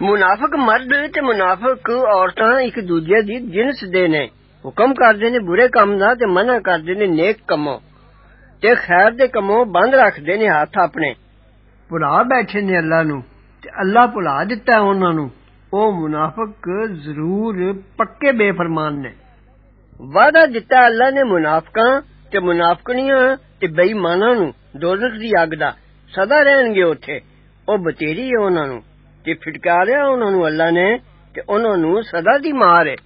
منافق مرد تے منافق عورتاں ایک دوجے دی جنس دے نے۔ حکم کردے نے برے کام دا تے منع کردے نے نیک کموں۔ تے خیر دے کموں بند رکھدے نے ہاتھ اپنے۔ بھلا بیٹھے نے اللہ نو تے اللہ بھلا دتا ہے انہاں نو۔ او منافق ضرور پکے بے فرمان نے۔ وعدہ دتا اللہ نے منافقاں تے منافقنیاں تے بے ایماناں نو دوزخ دی اگ دا۔ سدا رہن گے اوتھے۔ او بتیری ہے انہاں نو۔ ਤੇ ਫਿਟਕਾਰਿਆ ਉਹਨਾਂ ਨੂੰ ਅੱਲਾ ਨੇ ਤੇ ਉਹਨਾਂ ਨੂੰ ਸਦਾ ਦੀ ਮਾਰ ਹੈ।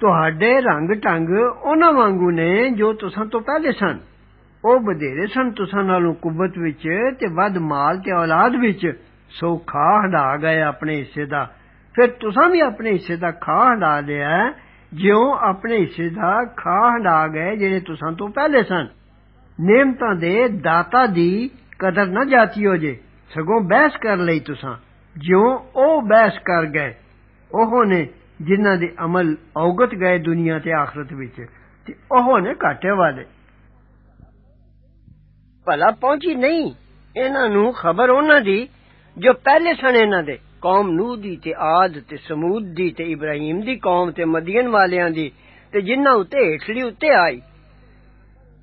ਤੁਹਾਡੇ ਰੰਗ ਢੰਗ ਉਹਨਾਂ ਵਾਂਗੂ ਨੇ ਜੋ ਤੁਸਾਂ ਤੋਂ ਪਹਿਲੇ ਸਨ। ਉਹ ਬਧੇਰੇ ਸਨ ਤੁਸਾਂ ਨਾਲੋਂ ਕੁਵਤ ਵਿੱਚ ਤੇ ਵੱਧ ਮਾਲ ਤੇ ਔਲਾਦ ਵਿੱਚ। ਸੋ ਖਾ ਹੰਡਾ ਗਏ ਆਪਣੇ ਹਿੱਸੇ ਦਾ। ਫਿਰ ਤੁਸਾਂ ਵੀ ਆਪਣੇ ਹਿੱਸੇ ਦਾ ਖਾ ਹੰਡਾ ਲਿਆ ਜਿਉਂ ਆਪਣੇ ਹਿੱਸੇ ਦਾ ਖਾ ਹੰਡਾ ਗਏ ਜਿਹੜੇ ਤੁਸਾਂ ਤੋਂ ਪਹਿਲੇ ਸਨ। ਨੇਮਤਾਂ ਦੇ ਦਾਤਾ ਦੀ ਕਦਰ ਨਾ ਜਾਤੀ ਹੋ ਜੇ। ਸਗੋਂ ਬਹਿਸ ਕਰ ਲਈ ਤੁਸਾਂ। ਜਿਉਂ ਉਹ ਬਹਿਸ ਕਰ ਗਏ ਉਹ ਨੇ ਜਿਨ੍ਹਾਂ ਦੇ ਅਮਲ ਔਗਤ ਗਏ ਦੁਨੀਆ ਤੇ ਆਖਰਤ ਵਿੱਚ ਤੇ ਉਹ ਨੇ ਘਾਟੇ ਵਾਲੇ ਭਲਾ ਪਹੁੰਚੀ ਨਹੀਂ ਇਹਨਾਂ ਨੂੰ ਖਬਰ ਉਹਨਾਂ ਦੀ ਜੋ ਪਹਿਲੇ ਸਨ ਇਹਨਾਂ ਦੇ ਕੌਮ ਨੂਹ ਦੀ ਤੇ ਆਦ ਤੇ ਸਮੂਦ ਦੀ ਤੇ ਇਬਰਾਹੀਮ ਦੀ ਕੌਮ ਤੇ ਮਦੀਨ ਵਾਲਿਆਂ ਦੀ ਤੇ ਜਿਨ੍ਹਾਂ ਉੱਤੇ ਹੇਠਲੀ ਉੱਤੇ ਆਈ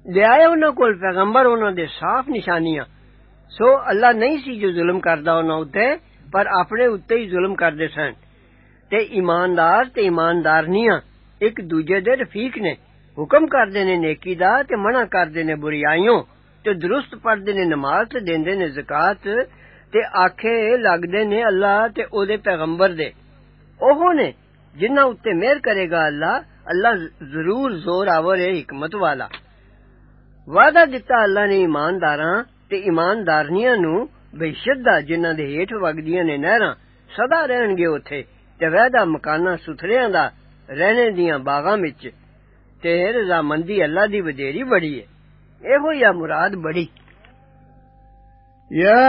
ਲਿਆਏ ਉਹਨਾਂ ਕੋਲ ਪੈਗੰਬਰ ਉਹਨਾਂ ਦੇ ਸਾਫ਼ ਨਿਸ਼ਾਨੀਆਂ ਸੋ ਅੱਲਾ ਨਹੀਂ ਸੀ ਜੋ ਜ਼ੁਲਮ ਕਰਦਾ ਉਹਨਾਂ ਉੱਤੇ پر اپنے اتنے ہی ظلم کرتے سن تے ایماندار تے ایماندارنیاں ایک دوجے دے رفیق نے حکم کردے نے نیکی دا تے منع کردے نے برائیوں تے درست پڑھدے نے نماز تے دیندے نے زکات تے آکھے لگدے نے اللہ تے أو دے پیغمبر دے اوہ نے جنہاں اُتے مہر کرے گا اللہ اللہ ضرور زور آور ہے حکمت والا وعدہ دتا اللہ نے ایمانداراں بے شدہ جنہ دے ہیٹ وگدیاں نے نہراں سدا رہن گے اوتھے تے وعدہ مکاناں ستھریاں دا رہنے دیاں باغاں وچ تے رضا مندی اللہ دی وڈیری بڑی ہے ایہو یا مراد بڑی يا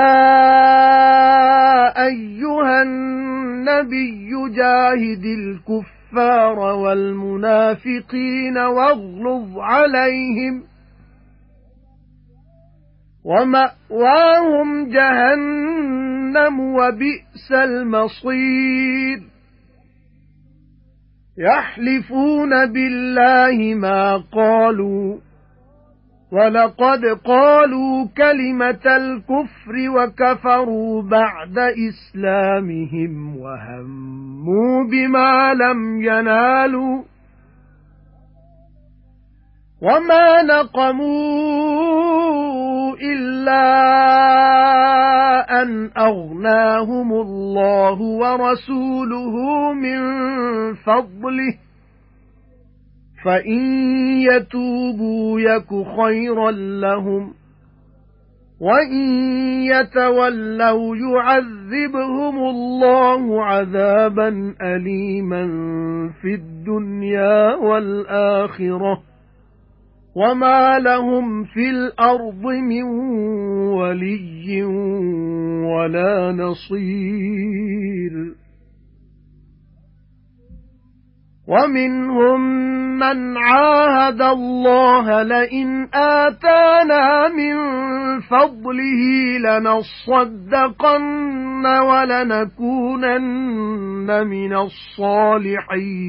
أيها النبي جاهد الكفار والمنافقين واغلظ عليهم ومأواهم جهنم وبئس المصير. يحلفون بالله ما قالوا وَلَقَدْ قَالُوا كَلِمَةَ الْكُفْرِ وَكَفَرُوا بَعْدَ إِسْلَامِهِمْ وَهَمُّوا بِمَا لَمْ يَنَالُوا وَمَا نَقَمُوا إِلَّا أَنْ أَغْنَاهُمُ اللَّهُ وَرَسُولُهُ مِنْ فَضْلِهِ فَإِن يَتُوبُوا يَكُ خَيْرًا لَّهُمْ وَإِن يَتَوَلَّوْا يُعَذِّبْهُمُ اللَّهُ عَذَابًا أَلِيمًا فِي الدُّنْيَا وَالْآخِرَةِ وَمَا لَهُمْ فِي الْأَرْضِ مِنْ وَلِيٍّ وَلَا نَصِيرٍ وَمِنْهُمْ مَنْ عَاهَدَ اللَّهَ لَئِنْ آتَانَا مِنْ فَضْلِهِ لَنَصَّدَّقَنَّ وَلَنَكُونَنَّ مِنَ الصَّالِحِينَ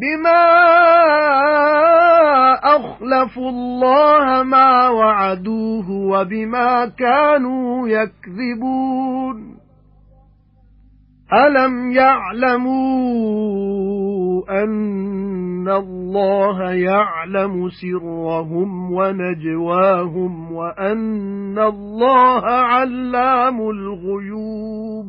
بِمَا أَخْلَفُوا اللَّهَ مَا وَعَدُوهُ وَبِمَا كَانُوا يَكْذِبُونَ. أَلَمْ يَعْلَمُوا أَنَّ اللَّهَ يَعْلَمُ سِرَّهُمْ وَنَجْوَاهُمْ وَأَنَّ اللَّهَ عَلَّامُ الْغُيُوبِ؟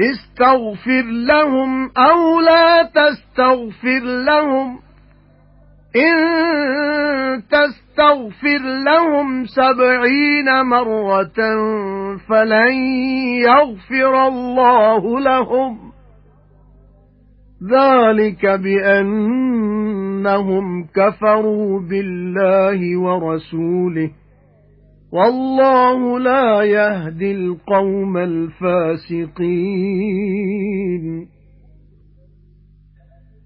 استغفر لهم أو لا تستغفر لهم. إن تستغفر لهم سبعين مرة فلن يغفر الله لهم. ذَلِكَ بِأَنَّهُمْ كَفَرُوا بِاللَّهِ وَرَسُولِهِ. والله لا يهدي القوم الفاسقين.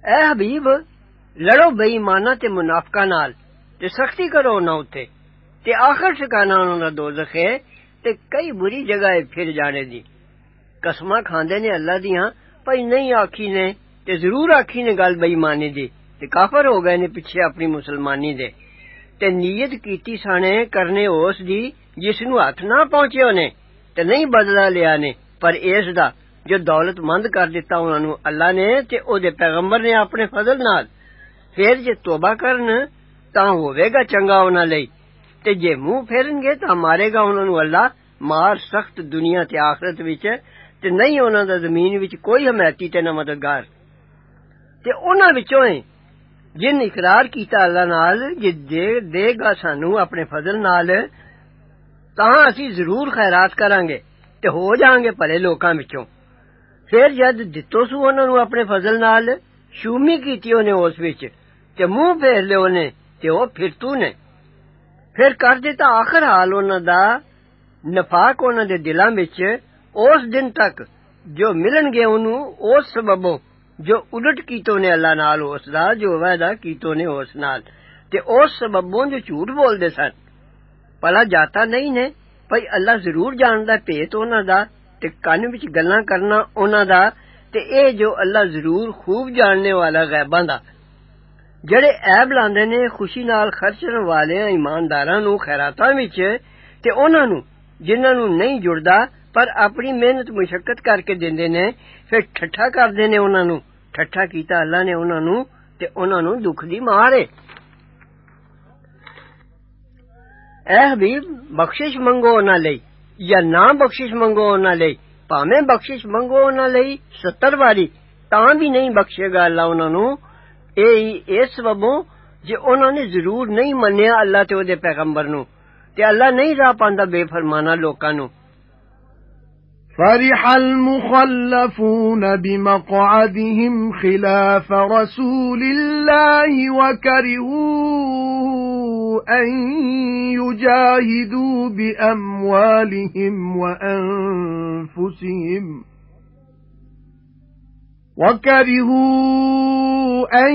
اے حبیب لڑو بے ایماناں تے منافقاں نال تے سختی کرو نہ اوتے تے آخر ٹھکانہ انہاں دا دوزخ ہے تے کئی بری جگہ ہے پھر جانے دی۔ قسماں کھاندے نے اللہ دیاں پر نہیں آکھی نے تے ضرور آکھی نے گل بے ایمانی دی تے کافر ہو گئے نے پیچھے اپنی مسلمانی دے۔ تے نیت کیتی سانے کرنے اس دی جس نو ہاتھ نہ پہنچے نے تے نہیں بدلا لیا نے، پر اس دا جو دولت مند کر دیتا انہاں نو اللہ نے تے او دے پیغمبر نے اپنے فضل نال پھر جے توبہ کرن تا ہوے گا چنگا انہاں لئی۔ تے جے منہ پھیرن گے تا مارے گا انہاں نو اللہ۔ مار سخت دنیا تے آخرت وچ تے نہیں انہاں دا زمین وچ کوئی حمایتی تے نہ مددگار تے انہاں وچوں جن اقرار کیتا اللہ نال جے دے گا سانو اپنے فضل نال تاں اسی ضرور خیرات کران گے تے ہو جاں گے بھلے لوکاں وچوں پھر جد دتو سو انہاں نو اپنے فضل نال شومی کیتی اونے اس وچ تے منہ پھیر لے اونے تے او پھر تو نے پھر کر دیتا آخر حال انہاں دا نفاق انہاں دے دلاں وچ اس دن تک جو ملن گے ਜੋ ਉਲਟ ਕੀਤੋ ਨੇ ਅੱਲਾ ਨਾਲ ਉਸ ਦਾ ਜੋ ਵਾਅਦਾ ਕੀਤੋ ਨੇ ਉਸ ਨਾਲ ਤੇ ਉਸ ਸਬਬੋਂ ਜੋ ਝੂਠ ਬੋਲਦੇ ਸਨ ਭਲਾ ਜਾਤਾ ਨਹੀਂ ਨੇ ਭਈ ਅੱਲਾ ਜ਼ਰੂਰ ਜਾਣਦਾ ਭੇਤ ਉਹਨਾਂ ਦਾ ਤੇ ਕੰਨ ਵਿੱਚ ਗੱਲਾਂ ਕਰਨਾ ਉਹਨਾਂ ਦਾ ਤੇ ਇਹ ਜੋ ਅੱਲਾ ਜ਼ਰੂਰ ਖੂਬ ਜਾਣਨੇ ਵਾਲਾ ਗੈਬਾਂ ਦਾ ਜਿਹੜੇ ਐਬ ਲਾਉਂਦੇ ਨੇ ਖੁਸ਼ੀ ਨਾਲ ਖਰਚਣ ਵਾਲਿਆਂ ਇਮਾਨਦਾਰਾਂ ਨੂੰ ਖੈਰਾਤਾਂ ਵਿੱਚ ਤੇ ਉਹਨਾਂ ਨੂੰ ਜਿਨ੍ਹਾਂ ਨੂੰ ਨਹੀਂ ਜੁੜਦਾ ਪਰ ਆਪਣੀ ਮਿਹਨਤ ਮੁਸ਼ਕਲ ਕਰਕੇ ਦਿੰਦੇ ਨੇ ਫਿਰ ਠੱਠਾ ਕਰਦੇ ਨੇ ਉਹਨਾਂ ਨੂੰ ਠੱਠਾ ਕੀਤਾ ਅੱਲਾ ਨੇ ਉਹਨਾਂ ਨੂੰ ਤੇ ਉਹਨਾਂ ਨੂੰ ਦੁੱਖ ਦੀ ਮਾਰ ਏ ਐ ਹਬੀਬ ਬਖਸ਼ਿਸ਼ ਮੰਗੋ ਉਹਨਾਂ ਲਈ ਜਾਂ ਨਾ ਬਖਸ਼ਿਸ਼ ਮੰਗੋ ਉਹਨਾਂ ਲਈ ਭਾਵੇਂ ਬਖਸ਼ਿਸ਼ ਮੰਗੋ ਉਹਨਾਂ ਲਈ 70 ਵਾਰੀ ਤਾਂ ਵੀ ਨਹੀਂ ਬਖਸ਼ੇਗਾ ਅੱਲਾ ਉਹਨਾਂ ਨੂੰ ਇਹ ਇਸ ਸਬਬੋਂ ਜੇ ਉਹਨਾਂ ਨੇ ਜ਼ਰੂਰ ਨਹੀਂ ਮੰਨਿਆ ਅੱਲਾ ਤੇ ਉਹਦੇ ਪੈਗੰਬਰ ਨੂੰ ਤੇ ਅੱਲਾ ਨਹੀਂ ਰਾਹ ਪਾਉਂਦਾ ਬੇਫਰਮਾਨਾ ਲੋਕਾਂ ਨੂੰ فَرِحَ الْمُخَلَّفُونَ بِمَقْعَدِهِمْ خِلَافَ رَسُولِ اللَّهِ وَكَرِهُوا أَن يُجَاهِدُوا بِأَمْوَالِهِمْ وَأَنفُسِهِمْ وَكَرِهُوا أَن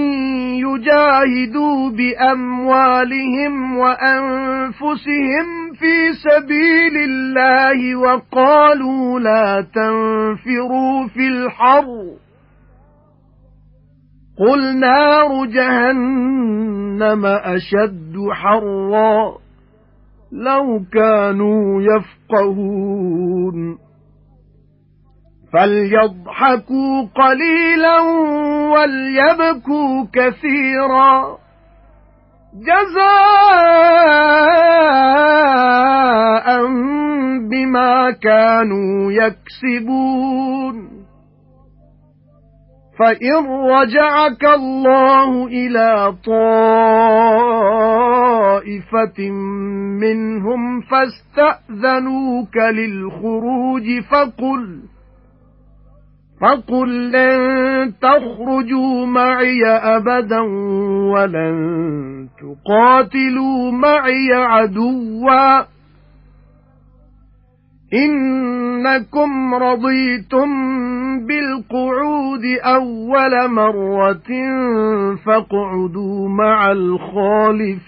يُجَاهِدُوا بِأَمْوَالِهِمْ وَأَنفُسِهِمْ فِي سَبِيلِ اللَّهِ وَقَالُوا لَا تَنفِرُوا فِي الْحَرِّ. قُلْ نَارُ جَهَنَّمَ أَشَدُّ حَرًّا. لَوْ كَانُوا يَفْقَهُونَ. فَلْيَضْحَكُوا قَلِيلًا وَلْيَبْكُوا كَثِيرًا. جَزَاءً بِمَا كَانُوا يَكْسِبُونَ. فَإِن رَّجَعَكَ اللَّهُ إِلَى طَائِفَةٍ مِّنْهُمْ فَاسْتَأْذَنُوكَ لِلْخُرُوجِ فَقُلْ فَقُل لَّن تَخْرُجُوا مَعِيَ أَبَدًا وَلَن تُقَاتِلُوا مَعِيَ عَدُوًّا. إِنَّكُمْ رَضِيتُم بِالْقُعُودِ أَوَّلَ مَرَّةٍ فَاقْعُدُوا مَعَ الْخَالِفِينَ.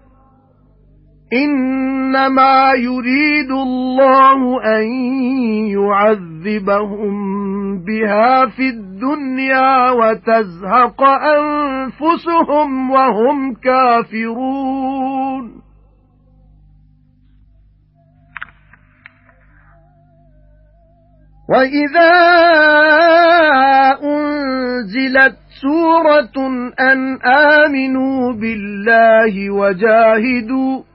إِنَّمَا يُرِيدُ اللَّهُ أَن يُعَذِّبَهُم بِهَا فِي الدُّنْيَا وَتَزْهَقَ أَنفُسُهُمْ وَهُمْ كَافِرُونَ. وَإِذَا أُنْزِلَتْ سُورَةٌ أَنْ آمِنُوا بِاللَّهِ وَجَاهِدُوا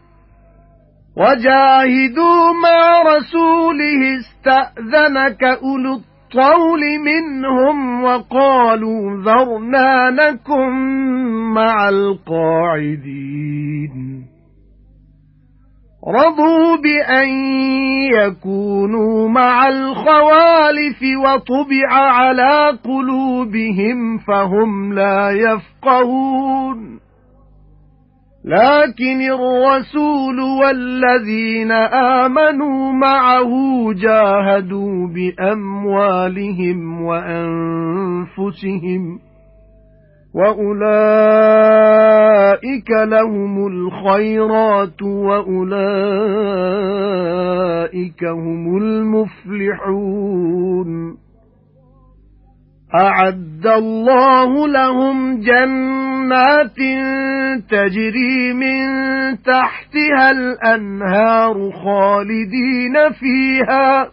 وَجَاهِدُوا مَعَ رَسُولِهِ اسْتَأْذَنَكَ أُولُو الطَّوْلِ مِنْهُمْ وَقَالُوا ذَرْنَا نَكُن مَّعَ الْقَاعِدِينَ. رَضُوا بِأَن يَكُونُوا مَعَ الْخَوَالِفِ وَطُبِعَ عَلَى قُلُوبِهِمْ فَهُمْ لَا يَفْقَهُونَ. لَكِنِ الرَّسُولُ وَالَّذِينَ آمَنُوا مَعَهُ جَاهَدُوا بِأَمْوَالِهِمْ وَأَنفُسِهِمْ وَأُولَئِكَ لَهُمُ الْخَيْرَاتُ وَأُولَئِكَ هُمُ الْمُفْلِحُونَ أَعَدَّ اللَّهُ لَهُمْ جَنَّاتٍ تَجْرِي مِن تَحْتِهَا الْأَنْهَارُ خَالِدِينَ فِيهَا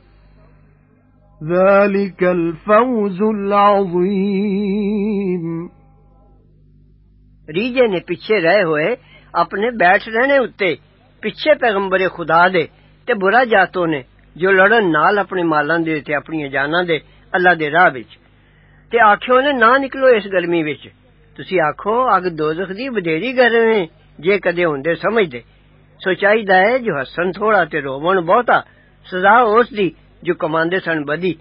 ذَلِكَ الْفَوْزُ الْعَظِيمُ ਰੀਜੇ ਨੇ ਪਿੱਛੇ ਰਹੇ ਹੋਏ ਆਪਣੇ ਬੈਠ ਰਹਿਣੇ ਉੱਤੇ ਪਿੱਛੇ ਪੈਗੰਬਰੇ ਖੁਦਾ ਦੇ ਤੇ ਬੁਰਾ ਜਾਤੋਂ ਨੇ ਜੋ ਲੜਨ ਨਾਲ ਆਪਣੇ ਮਾਲਾਂ ਦੇ ਤੇ ਆਪਣੀਆਂ ਜਾਨਾਂ ਦੇ ਅੱਲਾ ਦੇ ਰਾਹ ਵਿੱਚ تے آکھو نے نہ نکلو اس گرمی وچ تسی آکھو اگ دوزخ دی بدیری گرم ہے جے کدے ہوندے سمجھدے سو چاہیدا ہے جو ہسن تھوڑا تے روون بہتا سزا اس دی جو کماندے سن بدی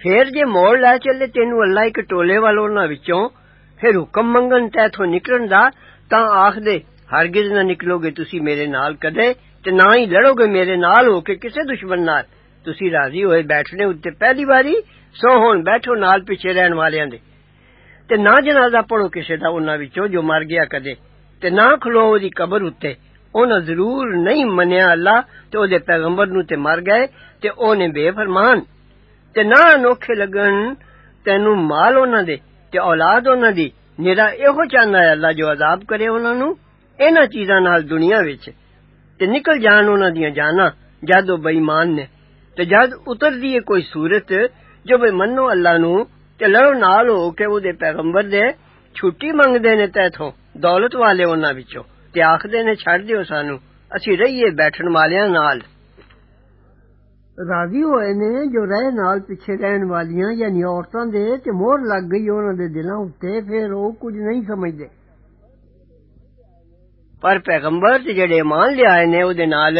پھر جے موڑ لے چلے تینو اللہ ایک ٹولے والوں نہ وچوں پھر حکم منگن تے تھو نکلن دا تاں آکھ دے ہرگز نہ نکلو گے تسی میرے نال کدے تے نہ ہی لڑو گے میرے نال ہو کے کسے دشمن نال تسی راضی ہوئے بیٹھنے اُتے پہلی باری سو ہوں بیٹھو نال پیچھے رہن والوں دے تے نہ جنازہ پڑھو کسی کا انہاں جو مر گیا کدے تے نہ کھلو دی قبر اُتے انہاں ضرور نہیں منیا اللہ تے دے پیغمبر نو تے مر گئے تے اونے بے فرمان تے نہ انوکھے لگن تینو مال انہاں دے تے اولاد انہاں دی نیرا ایہو چاہنا ہے اللہ جو عذاب کرے انہاں نو انہاں چیزاں نال دنیا وچ تے نکل جان انہاں دیا جانا جد او مان نے تے جد اتر کوئی صورت جو بے منو اللہ نو تے لڑو نال ہو کے او دے پیغمبر دے چھٹی منگدے نے تے تھوں دولت والے انہاں وچوں تے آکھدے نے چھڑ دیو سانو اسی رہیے بیٹھن والیاں نال راضی ہوئے نے جو رہ نال پیچھے رہن والیاں یعنی عورتاں دے تے مہر لگ گئی انہاں دے دلاں تے پھر او کچھ نہیں پر پیغمبر تے جڑے ایمان لے آئے نے او دے نال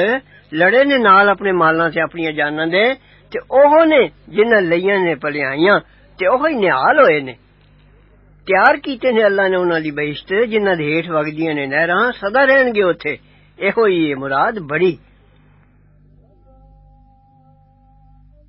لڑے نے نال اپنے مالاں تے اپنی جاناں دے تے اوہ نے جنہاں لیاں نے پلیائیاں تے اوہ ہی نہال ہوئے نے تیار کیتے نے اللہ نے انہاں دی بہشت جنہاں دے ہیٹھ وگدیاں نے نہراں سدا رہن گے اوتھے ایہو ہی مراد بڑی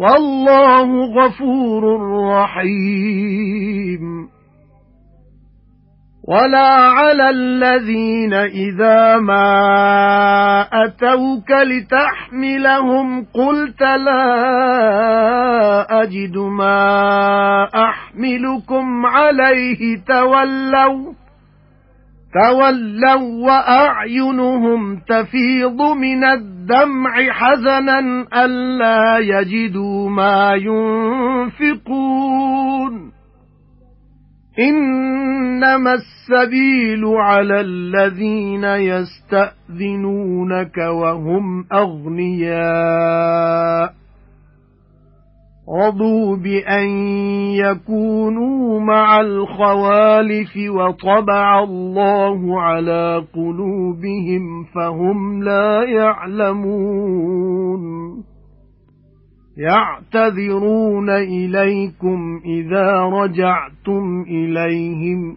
وَاللَّهُ غَفُورٌ رَّحِيمٌ. وَلَا عَلَى الَّذِينَ إِذَا مَا أَتَوْكَ لِتَحْمِلَهُمْ قُلْتَ لَا أَجِدُ مَا أَحْمِلُكُمْ عَلَيْهِ تَوَلَّوْا. تَوَلَّوْا وَأَعْيُنُهُمْ تَفِيضُ مِنَ الدَّمْعِ حَزَنًا أَلَّا يَجِدُوا مَا يُنْفِقُونَ. إِنَّمَا السَّبِيلُ عَلَى الَّذِينَ يَسْتَأْذِنُونَكَ وَهُمْ أَغْنِيَاءُ. رَضُوا بِأَن يَكُونُوا مَعَ الْخَوَالِفِ وَطَبَعَ اللَّهُ عَلَى قُلُوبِهِمْ فَهُمْ لَا يَعْلَمُونَ يَعْتَذِرُونَ إِلَيْكُمْ إِذَا رَجَعْتُمْ إِلَيْهِمْ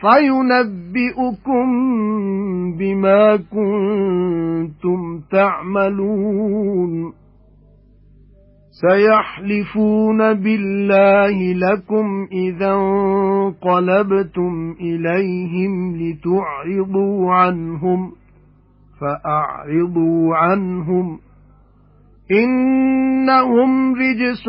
فَيُنَبِّئُكُم بِمَا كُنتُمْ تَعْمَلُونَ سَيَحْلِفُونَ بِاللَّهِ لَكُمْ إِذَا انقَلَبْتُمْ إِلَيْهِمْ لِتُعْرِضُوا عَنْهُمْ فَأَعْرِضُوا عَنْهُمْ إِنَّهُمْ رِجْسٌ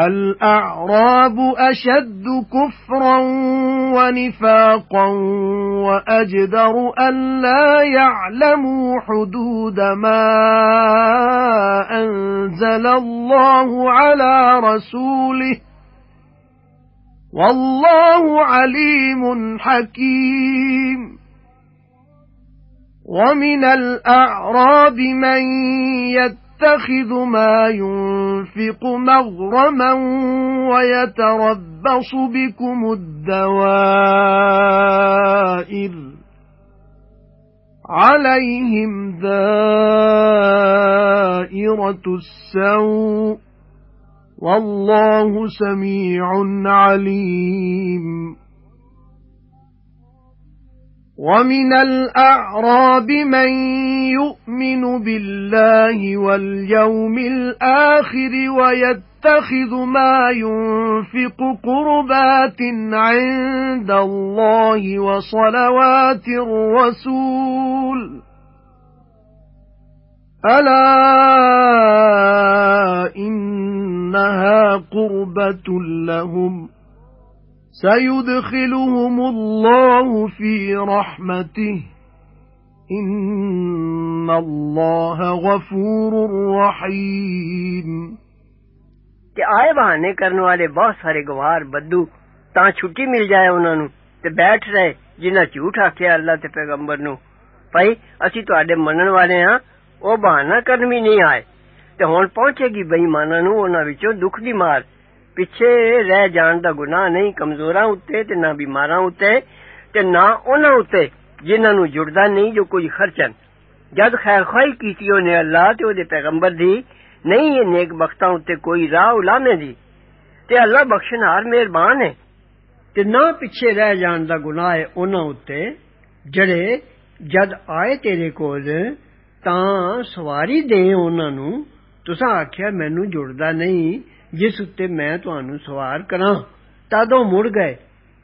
الْأَعْرَابُ أَشَدُّ كُفْرًا وَنِفَاقًا وَأَجْدَرُ أَلَّا يَعْلَمُوا حُدُودَ مَا أَنزَلَ اللَّهُ عَلَى رَسُولِهِ. وَاللَّهُ عَلِيمٌ حَكِيمٌ. وَمِنَ الْأَعْرَابِ مَن يَتَّخِذُ مَا يُنفِقُ مَغْرَمًا وَيَتَرَبَّصُ بِكُمُ الدَّوَائِرَ عَلَيْهِمْ دَائِرَةُ السَّوْءِ وَاللَّهُ سَمِيعٌ عَلِيمٌ وَمِنَ الْأَعْرَابِ مَن يُؤْمِنُ بِاللَّهِ وَالْيَوْمِ الْآخِرِ وَيَتَّخِذُ مَا يُنفِقُ قُرُبَاتٍ عِندَ اللَّهِ وَصَلَوَاتِ الرَّسُولِ أَلَا إِنَّهَا قُرْبَةٌ لَّهُمْ سيدخلهم الله في رحمته. إن الله غفور رحيم. کہ آئے بہانے کرنے والے بہت سارے گوار بدو تا چھٹی مل جائے انہاں نو تے بیٹھ رہے جنہاں جھوٹ آکھیا اللہ تے پیغمبر نو بھائی اسی تواڈے منن والے ہاں أو بہانہ کرن وی نہیں آئے۔ تے ہن پہنچے گی بے ایماناں نو انہاں وچوں دکھ دی مار۔ ਪਿੱਛੇ ਰਹਿ ਜਾਣ ਦਾ ਗੁਨਾਹ ਨਹੀਂ ਕਮਜ਼ੋਰਾਂ ਉੱਤੇ ਤੇ ਨਾ ਬਿਮਾਰਾਂ ਉੱਤੇ ਤੇ ਨਾ ਉਹਨਾਂ ਉੱਤੇ ਜਿਨ੍ਹਾਂ ਨੂੰ ਜੁੜਦਾ ਨਹੀਂ ਜੋ ਕੁਝ ਖਰਚਣ ਜਦ ਖੈਰ ਖਾਈ ਕੀਤੀ ਉਹਨੇ ਅੱਲਾਹ ਤੇ ਉਹਦੇ ਪੈਗੰਬਰ ਦੀ ਨਹੀਂ ਇਹ ਨੇਕ ਬਖਤਾਂ ਉੱਤੇ ਕੋਈ ਰਾਹ ਉਲਾਮੇ ਦੀ ਤੇ ਅੱਲਾਹ ਬਖਸ਼ਣਹਾਰ ਮਿਹਰਬਾਨ ਹੈ ਤੇ ਨਾ ਪਿੱਛੇ ਰਹਿ ਜਾਣ ਦਾ ਗੁਨਾਹ ਹੈ ਉਹਨਾਂ ਉੱਤੇ ਜਿਹੜੇ ਜਦ ਆਏ ਤੇਰੇ ਕੋਲ ਤਾਂ ਸਵਾਰੀ ਦੇ ਉਹਨਾਂ ਨੂੰ ਤੁਸੀਂ ਆਖਿਆ ਮੈਨੂੰ ਜੁੜਦਾ ਨਹੀਂ جس اتنے میں تانوں سوار کراں، تادوں مڑ گئے۔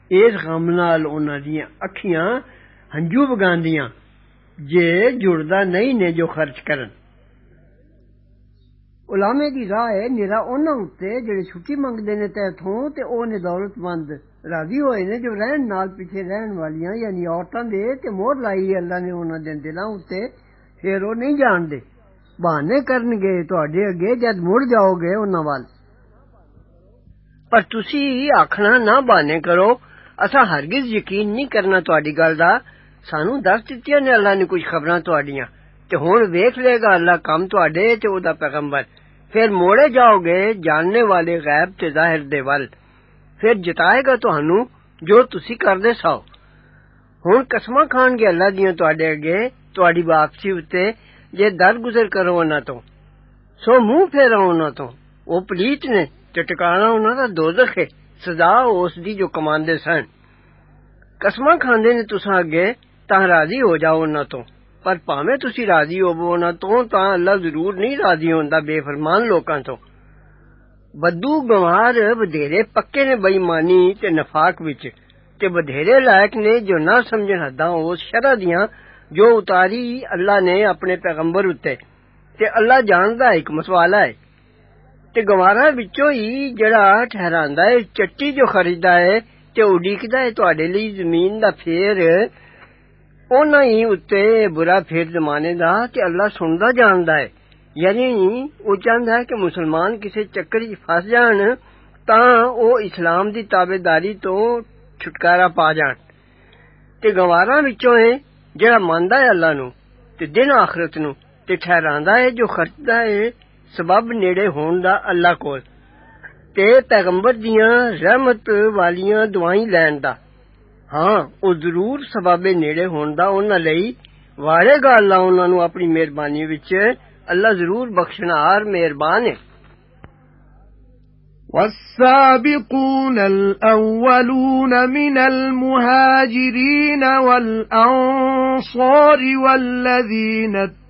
اس غم نال انہاں دیاں ہنجو بگاندیاں۔ جے جڑدا نہیں نے جو خرچ کرن۔ علامے دی راہ ہے نیرا انہاں اتے جڑے چھٹی منگدے نے تے تھوں تے او نے دولت مند راضی ہوئے نے جو رہن نال پیچھے رہن والیاں یعنی عورتاں دے، تے مہر لائی اللہ نے انہاں دے دلاں اتے، پھر او نہیں جان دے۔ بہانے کرن گے تواڈے اگے جد مڑ جاؤ گے انہاں پر تسی آکھنا نہ بہانے کرو اساں ہرگز یقین نہیں کرنا تہاڈی گل دا سانو دس دتیاں نے اللہ نے کچھ خبراں تہاڈیاں تے ہن ویکھ لے گا اللہ کم تہاڈے تے او دا پیغمبر پھر موڑے جاؤ گے جاننے والے غیب تے ظاہر دے ول پھر جتائے گا تہانوں جو تسی کردے سو ہن قسمہ کھان گے اللہ دیاں تہاڈے اگے تہاڈی واپسی اُتے جے در گزر کرو نہ تو سو منہ پھیرو نہ تو او پلیت نے چٹکانا ٹکانا انہاں دا دوزخ سزا اس دی جو کماندے سن۔ قسماں کھاندے نے تساں اگے، تاں راضی ہو جاؤ انہاں تو۔ پر پاویں تسی راضی ہوو انہاں تو، تاں اللہ ضرور نہیں راضی ہوندا بے فرمان لوکاں تو۔ بدو گوار بدھیرے پکے نے بے ایمانی تے نفاق وچ، تے بدھیرے لائق نے جو نہ سمجھن حداں اس شرع دیاں جو اتاری اللہ نے اپنے پیغمبر اتے۔ تے اللہ جاندا حکمت والا ہے۔ ਤੇ ਗਵਾਰਾਂ ਵਿੱਚੋਂ ਹੀ ਜਿਹੜਾ ਠਹਿਰਾਂਦਾ ਹੈ ਚੱਟੀ ਜੋ ਖਰੀਦਦਾ ਹੈ ਤੇ ਉਡੀਕਦਾ ਹੈ ਤੁਹਾਡੇ ਲਈ ਜ਼ਮੀਨ ਦਾ ਫੇਰ ਉਹਨਾਂ ਹੀ ਉੱਤੇ ਬੁਰਾ ਫੇਰ ਜ਼ਮਾਨੇ ਦਾ ਤੇ ਅੱਲਾ ਸੁਣਦਾ ਜਾਣਦਾ ਹੈ ਯਾਨੀ ਉਹ ਚਾਹੁੰਦਾ ਹੈ ਕਿ ਮੁਸਲਮਾਨ ਕਿਸੇ ਚੱਕਰ 'ਚ ਫਸ ਜਾਣ ਤਾਂ ਉਹ ਇਸਲਾਮ ਦੀ ਤਾਬੇਦਾਰੀ ਤੋਂ ਛੁਟਕਾਰਾ ਪਾ ਜਾਣ ਤੇ ਗਵਾਰਾਂ ਵਿੱਚੋਂ ਹੈ ਜਿਹੜਾ ਮੰਨਦਾ ਹੈ ਅੱਲਾ ਨੂੰ ਤੇ ਦਿਨ ਆਖਰਤ ਨੂੰ ਤੇ ਠਹਿਰਾਂਦਾ ਹੈ ਜੋ ਖਰਚਦਾ ਹੈ ਸਬਬ ਨੇੜੇ ਹੋਣ ਦਾ ਅੱਲਾ ਕੋਲ ਤੇ ਪੈਗੰਬਰ ਦੀਆਂ ਰਹਿਮਤ ਵਾਲੀਆਂ ਦੁਆਈ ਲੈਣ ਦਾ ਹਾਂ ਉਹ ਜ਼ਰੂਰ ਸਬਬੇ ਨੇੜੇ ਹੋਣ ਦਾ ਉਹਨਾਂ ਲਈ ਵਾਰੇਗਾ ਅੱਲਾ ਉਹਨਾਂ ਨੂੰ ਆਪਣੀ ਮਿਹਰਬਾਨੀ ਵਿੱਚ ਅੱਲਾ ਜ਼ਰੂਰ ਬਖਸ਼ਣਹਾਰ ਮਿਹਰਬਾਨ ਹੈ والسابقون الأولون من المهاجرين والأنصار والذين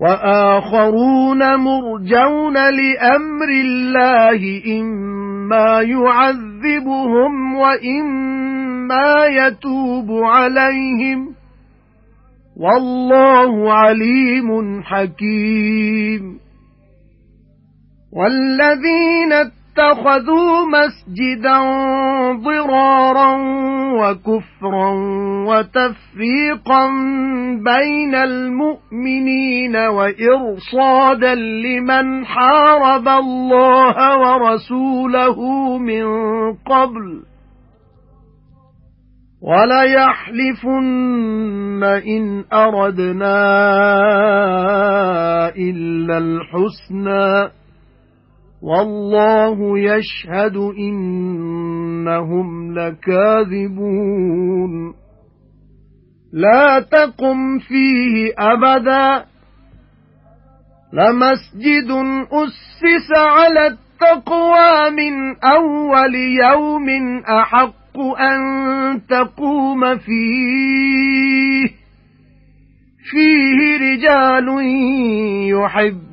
وَآخَرُونَ مُرْجَوْنَ لِأَمْرِ اللَّهِ إِمَّا يُعَذِّبُهُمْ وَإِمَّا يَتُوبُ عَلَيْهِمْ. وَاللَّهُ عَلِيمٌ حَكِيمٌ. وَالَّذِينَ اتَّخَذُوا مَسْجِدًا ضِرَارًا وَكُفْرًا وَتَفْرِيقًا بَيْنَ الْمُؤْمِنِينَ وَإِرْصَادًا لِمَنْ حَارَبَ اللَّهَ وَرَسُولَهُ مِنْ قَبْلُ وَلَا يَحْلِفُنَّ إِنْ أَرَدْنَا إِلَّا الْحُسْنَى وَاللَّهُ يَشْهَدُ إِنَّهُمْ لَكَاذِبُونَ. لَا تَقُمْ فِيهِ أَبَدًا. لَمَسْجِدٌ أُسِّسَ عَلَى التَّقْوَى مِنْ أَوَّلِ يَوْمٍ أَحَقُّ أَن تَقُومَ فِيهِ. فِيهِ رِجَالٌ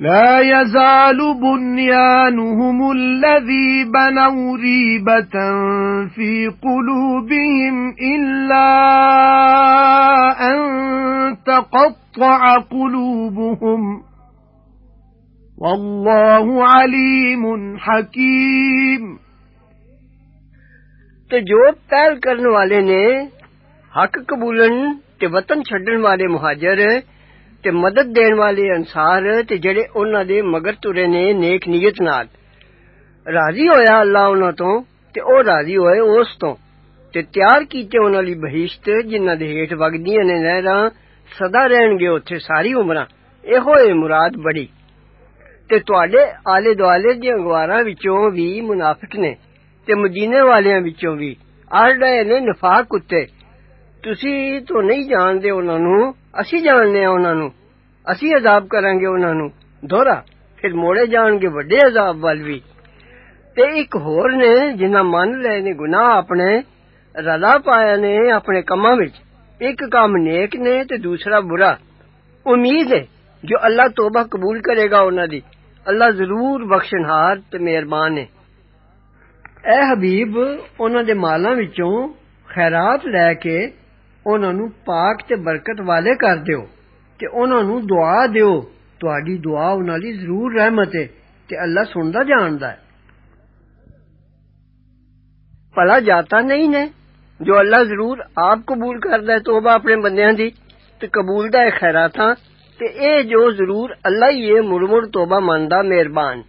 لا يزال بنيانهم الذي بنوا ريبة في قلوبهم إلا أن تقطع قلوبهم. والله عليم حكيم. تو جو پہل کرنے والے نے حق قبولن تے وطن چھڈن والے مہاجر ਤੇ ਮਦਦ ਦੇਣ ਵਾਲੇ ਅਨਸਾਰ ਤੇ ਜਿਹੜੇ ਉਹਨਾਂ ਦੇ ਮਗਰ ਤੁਰੇ ਨੇ ਨੇਕ ਨੀਅਤ ਨਾਲ ਰਾਜ਼ੀ ਹੋਇਆ ਅੱਲਾ ਉਹਨਾਂ ਤੋਂ ਤੇ ਉਹ ਰਾਜ਼ੀ ਹੋਏ ਉਸ ਤੋਂ ਤੇ ਤਿਆਰ ਕੀਤੇ ਉਹਨਾਂ ਲਈ ਬਹਿਸ਼ਤ ਜਿਨ੍ਹਾਂ ਦੇ ਹੇਠ ਵਗਦੀਆਂ ਨੇ ਨਹਿਰਾਂ ਸਦਾ ਰਹਿਣਗੇ ਉੱਥੇ ਸਾਰੀ ਉਮਰਾਂ ਇਹੋ ਏ ਮੁਰਾਦ ਬੜੀ ਤੇ ਤੁਹਾਡੇ ਆਲੇ ਦੁਆਲੇ ਦੀਆਂ ਗਵਾਰਾਂ ਵਿੱਚੋਂ ਵੀ ਮੁਨਾਫਿਕ ਨੇ ਤੇ ਮਦੀਨੇ ਵਾਲਿਆਂ ਵਿੱਚੋਂ ਵੀ ਆੜ ਰਹੇ ਨੇ ਨਫਾਕ ਉੱਤੇ ਤੁਸੀਂ ਤੋਂ ਨਹੀਂ ਜਾਣਦੇ ਉਹਨਾਂ ਨੂੰ ਅਸੀਂ ਜਾਣਦੇ ਆ ਉਹਨਾਂ ਨੂੰ ਅਸੀਂ ਅਜ਼ਾਬ ਕਰਾਂਗੇ ਉਹਨਾਂ ਨੂੰ ਦੋਹਰਾ ਫਿਰ ਮੋੜੇ ਜਾਣਗੇ ਵੱਡੇ ਅਜ਼ਾਬ ਵੱਲ ਵੀ ਤੇ ਇੱਕ ਹੋਰ ਨੇ ਜਿਨ੍ਹਾਂ ਮੰਨ ਲਏ ਨੇ ਗੁਨਾਹ ਆਪਣੇ ਰਲਾ ਪਾਇਆ ਨੇ ਆਪਣੇ ਕੰਮਾਂ ਵਿੱਚ ਇੱਕ ਕੰਮ ਨੇਕ ਨੇ ਤੇ ਦੂਸਰਾ ਬੁਰਾ ਉਮੀਦ ਹੈ ਜੋ ਅੱਲਾ ਤੋਬਾ ਕਬੂਲ ਕਰੇਗਾ ਉਹਨਾਂ ਦੀ ਅੱਲਾ ਜ਼ਰੂਰ ਬਖਸ਼ਣਹਾਰ ਤੇ ਮਿਹਰਬਾਨ ਹੈ ਐ ਹਬੀਬ ਉਹਨਾਂ ਦੇ ਮਾਲਾਂ ਵਿੱਚੋਂ ਖੈਰਾਤ ਲੈ ਕੇ ਉਹਨਾਂ ਨੂੰ ਪਾਕ ਤੇ ਬਰਕਤ ਵਾਲੇ ਕਰ ਦਿਓ ਤੇ ਉਹਨਾਂ ਨੂੰ ਦੁਆ ਦਿਓ ਤੁਹਾਡੀ ਦੁਆ ਉਹਨਾਂ ਲਈ ਜ਼ਰੂਰ ਰਹਿਮਤ ਹੈ ਤੇ ਅੱਲਾ ਸੁਣਦਾ ਜਾਣਦਾ ਹੈ ਭਲਾ ਜਾਤਾ ਨਹੀਂ ਨੇ ਜੋ ਅੱਲਾ ਜ਼ਰੂਰ ਆਪ ਕਬੂਲ ਕਰਦਾ ਹੈ ਤੋਬਾ ਆਪਣੇ ਬੰਦਿਆਂ ਦੀ ਤੇ ਕਬੂਲਦਾ ਹੈ ਖੈਰਾਤਾਂ ਤੇ ਇਹ ਜੋ ਜ਼ਰੂਰ ਅੱਲਾ ਹੀ ਹੈ ਮੁਰਮੁਰ ਤੋਬਾ ਮੰਨਦਾ ਮਿਹਰਬਾਨ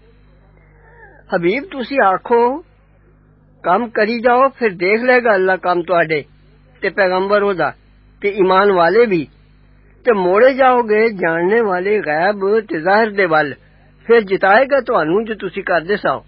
ਹਬੀਬ ਤੁਸੀਂ ਆਖੋ ਕੰਮ ਕਰੀ ਜਾਓ ਫਿਰ ਦੇਖ ਲੇਗਾ ਅੱਲਾ تے پیغمبر ادا تے ایمان والے بھی۔ تے موڑے جاؤ گے، جاننے والے غیب تے ظاہر دے وال۔ پھر جتائے گا تانوں جو تسی کردے ساؤ۔